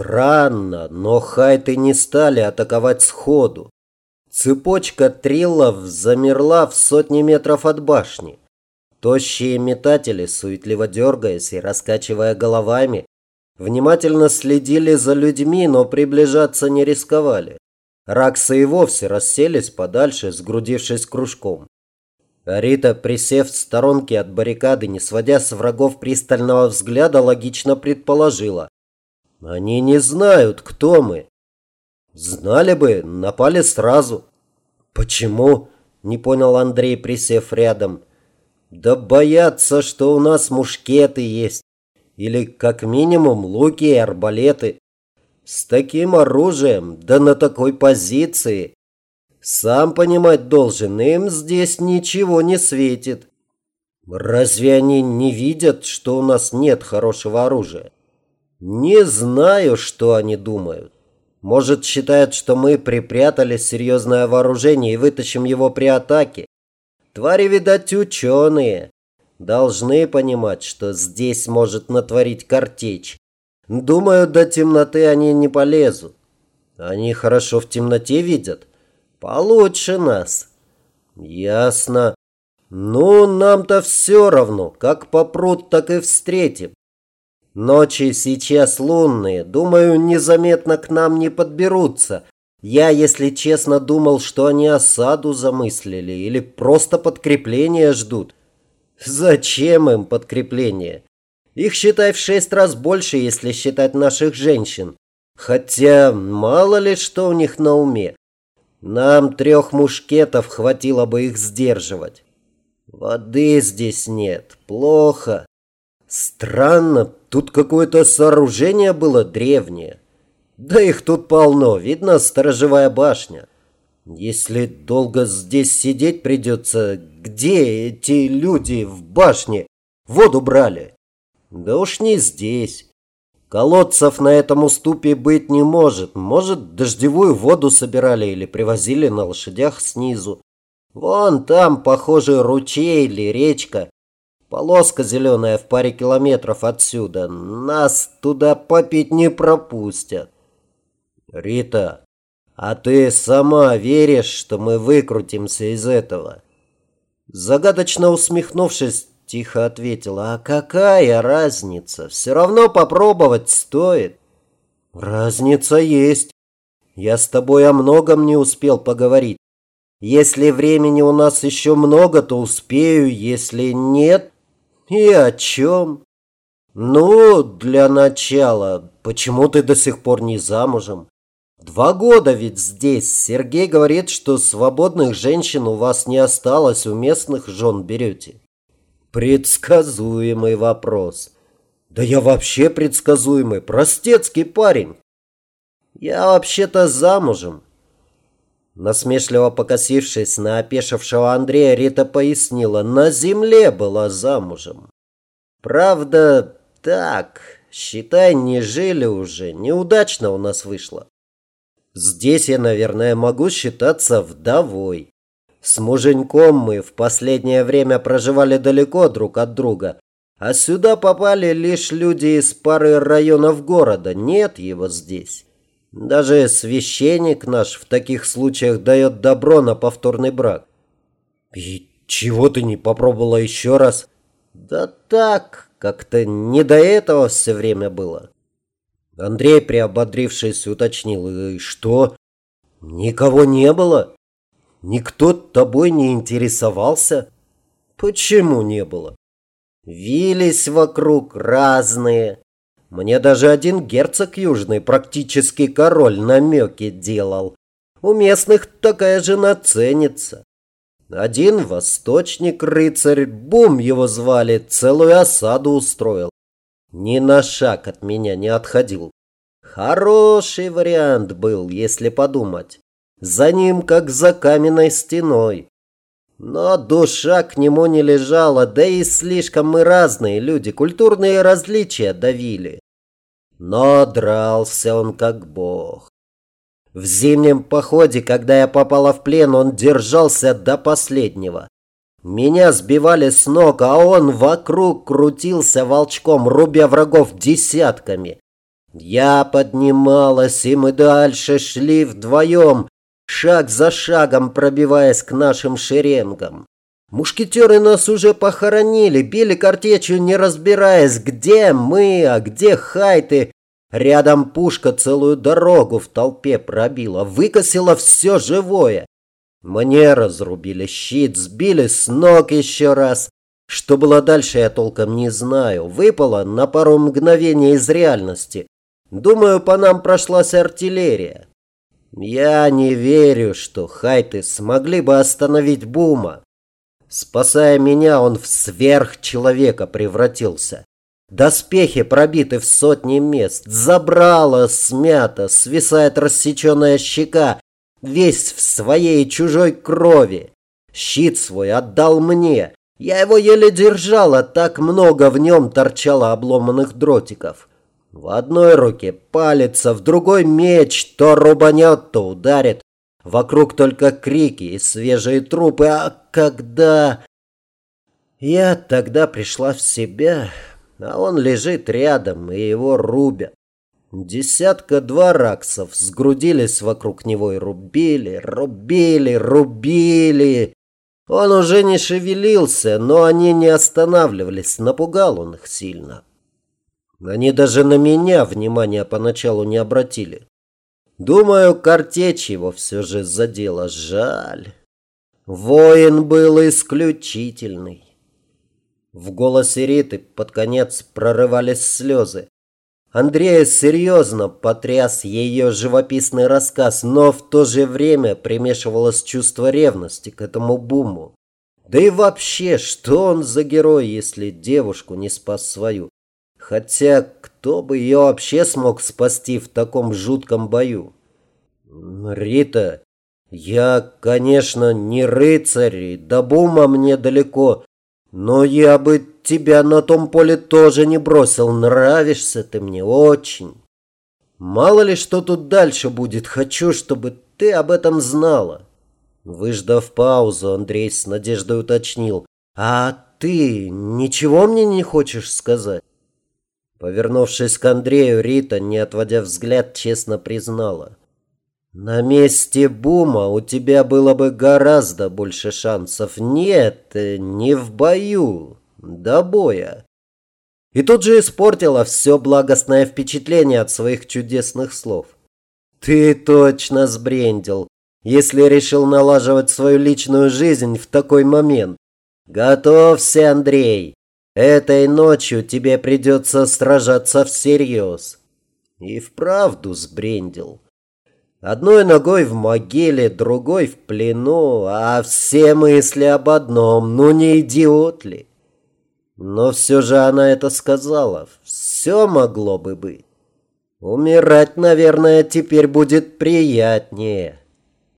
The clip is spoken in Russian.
Странно, но хайты не стали атаковать сходу. Цепочка триллов замерла в сотни метров от башни. Тощие метатели, суетливо дергаясь и раскачивая головами, внимательно следили за людьми, но приближаться не рисковали. Раксы и вовсе расселись подальше, сгрудившись кружком. Рита, присев в сторонке от баррикады, не сводя с врагов пристального взгляда, логично предположила. Они не знают, кто мы. Знали бы, напали сразу. Почему? Не понял Андрей, присев рядом. Да боятся, что у нас мушкеты есть. Или, как минимум, луки и арбалеты. С таким оружием, да на такой позиции. Сам понимать должен, им здесь ничего не светит. Разве они не видят, что у нас нет хорошего оружия? Не знаю, что они думают. Может, считают, что мы припрятали серьезное вооружение и вытащим его при атаке. Твари, видать, ученые. Должны понимать, что здесь может натворить картечь. Думаю, до темноты они не полезут. Они хорошо в темноте видят. Получше нас. Ясно. Ну, нам-то все равно. Как попрут, так и встретим. Ночи сейчас лунные, думаю, незаметно к нам не подберутся. Я, если честно, думал, что они осаду замыслили или просто подкрепление ждут. Зачем им подкрепление? Их, считай, в шесть раз больше, если считать наших женщин. Хотя, мало ли что у них на уме. Нам трех мушкетов хватило бы их сдерживать. Воды здесь нет. Плохо. Странно, тут какое-то сооружение было древнее. Да их тут полно, видно сторожевая башня. Если долго здесь сидеть придется, где эти люди в башне воду брали? Да уж не здесь. Колодцев на этом уступе быть не может. Может, дождевую воду собирали или привозили на лошадях снизу. Вон там, похоже, ручей или речка. Полоска зеленая в паре километров отсюда. Нас туда попить не пропустят. Рита, а ты сама веришь, что мы выкрутимся из этого? Загадочно усмехнувшись, тихо ответила. А какая разница? Все равно попробовать стоит. Разница есть. Я с тобой о многом не успел поговорить. Если времени у нас еще много, то успею. Если нет, «И о чем?» «Ну, для начала, почему ты до сих пор не замужем? Два года ведь здесь. Сергей говорит, что свободных женщин у вас не осталось, у местных жен берете». Предсказуемый вопрос. Да я вообще предсказуемый, простецкий парень. Я вообще-то замужем. Насмешливо покосившись на опешившего Андрея, Рита пояснила, на земле была замужем. Правда, так, считай, не жили уже, неудачно у нас вышло. Здесь я, наверное, могу считаться вдовой. С муженьком мы в последнее время проживали далеко друг от друга, а сюда попали лишь люди из пары районов города, нет его здесь. Даже священник наш в таких случаях дает добро на повторный брак. И чего ты не попробовала еще раз? Да так, как-то не до этого все время было. Андрей, приободрившись, уточнил. И что? Никого не было? Никто тобой не интересовался? Почему не было? Вились вокруг разные. Мне даже один герцог южный, практически король, намеки делал. У местных такая жена ценится. Один восточник рыцарь, Бум его звали, целую осаду устроил. Ни на шаг от меня не отходил. Хороший вариант был, если подумать. За ним, как за каменной стеной. Но душа к нему не лежала, да и слишком мы разные люди, культурные различия давили. Но дрался он как бог. В зимнем походе, когда я попала в плен, он держался до последнего. Меня сбивали с ног, а он вокруг крутился волчком, рубя врагов десятками. Я поднималась, и мы дальше шли вдвоем, шаг за шагом пробиваясь к нашим шеренгам. Мушкетеры нас уже похоронили, били картечью, не разбираясь, где мы, а где хайты. Рядом пушка целую дорогу в толпе пробила, выкосила все живое. Мне разрубили щит, сбили с ног еще раз. Что было дальше, я толком не знаю. Выпало на пару мгновений из реальности. Думаю, по нам прошлась артиллерия. Я не верю, что хайты смогли бы остановить Бума. Спасая меня, он в сверхчеловека превратился. Доспехи пробиты в сотни мест, забрало смято, свисает рассеченная щека, весь в своей чужой крови. Щит свой отдал мне, я его еле держала, так много в нем торчало обломанных дротиков. В одной руке палец, в другой меч, то рубанет, то ударит. Вокруг только крики и свежие трупы, а когда... Я тогда пришла в себя, а он лежит рядом, и его рубят. Десятка-два раксов сгрудились вокруг него и рубили, рубили, рубили. Он уже не шевелился, но они не останавливались, напугал он их сильно. Они даже на меня внимания поначалу не обратили. Думаю, картечь его все же задела. Жаль. Воин был исключительный. В голосе Риты под конец прорывались слезы. Андрея серьезно потряс ее живописный рассказ, но в то же время примешивалось чувство ревности к этому буму. Да и вообще, что он за герой, если девушку не спас свою? Хотя, кто бы ее вообще смог спасти в таком жутком бою? Рита, я, конечно, не рыцарь, до бума мне далеко, но я бы тебя на том поле тоже не бросил. Нравишься ты мне очень. Мало ли что тут дальше будет. Хочу, чтобы ты об этом знала. Выждав паузу, Андрей с надеждой уточнил. А ты ничего мне не хочешь сказать? Повернувшись к Андрею, Рита, не отводя взгляд, честно признала. На месте Бума у тебя было бы гораздо больше шансов. Нет, не в бою, до боя. И тут же испортила все благостное впечатление от своих чудесных слов. Ты точно сбрендил, если решил налаживать свою личную жизнь в такой момент. Готовься, Андрей. Этой ночью тебе придется сражаться всерьез. И вправду сбрендил. Одной ногой в могиле, другой в плену, а все мысли об одном, ну не идиот ли? Но все же она это сказала, все могло бы быть. Умирать, наверное, теперь будет приятнее.